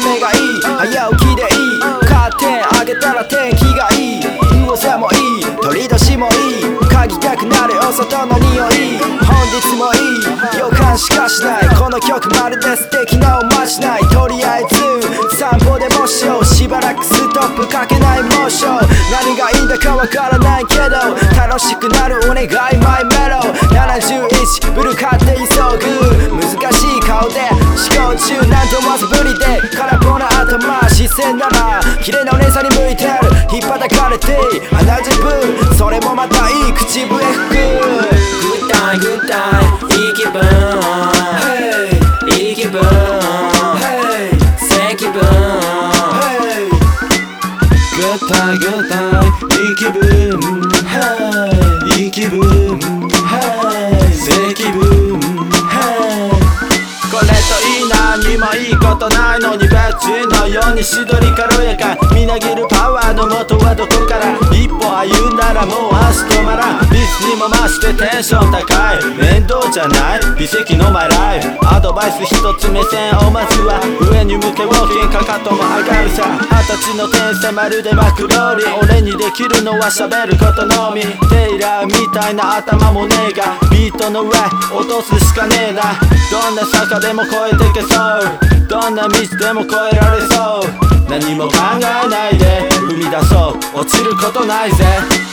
目がいい。早起きでいい。カーテン上げたら天気がいい。噂もいい。取り出しもいい。嗅ぎたくなるお外の匂い。本日もいい。予感しかしない。この曲まるで素敵なおまじない。とりあえず散歩でもしよう。しばらくストップかけないモーション。何がいいんだかわからないけど楽しくなるお願い頭視線なら綺麗なお姉さんに向いてる引っ叩かれて鼻自分それもまたいい口笛吹く Good time, good time いい気分 Hey いい気分 Hey 正気分 Hey Good time, good time いい気分 Hey いい気分のに別のようにしどり軽やか。みなぎるパワーの元はどこから。一歩歩んだらもう足止まらん。リスにも増してテンション高い。面倒じゃない。奇跡のマイライフ。アドバイス一つ目線をまずは上に向け。ウォーキンかかと二十歳の天才まるでマクローリ俺にできるのは喋ることのみ。テイラーみたいな頭もねえが。ビートの上落とすしかねえな。どんな坂でも越えてけそう。どんな道でも越えられそう。何も考えないで生み出そう。落ちることないぜ。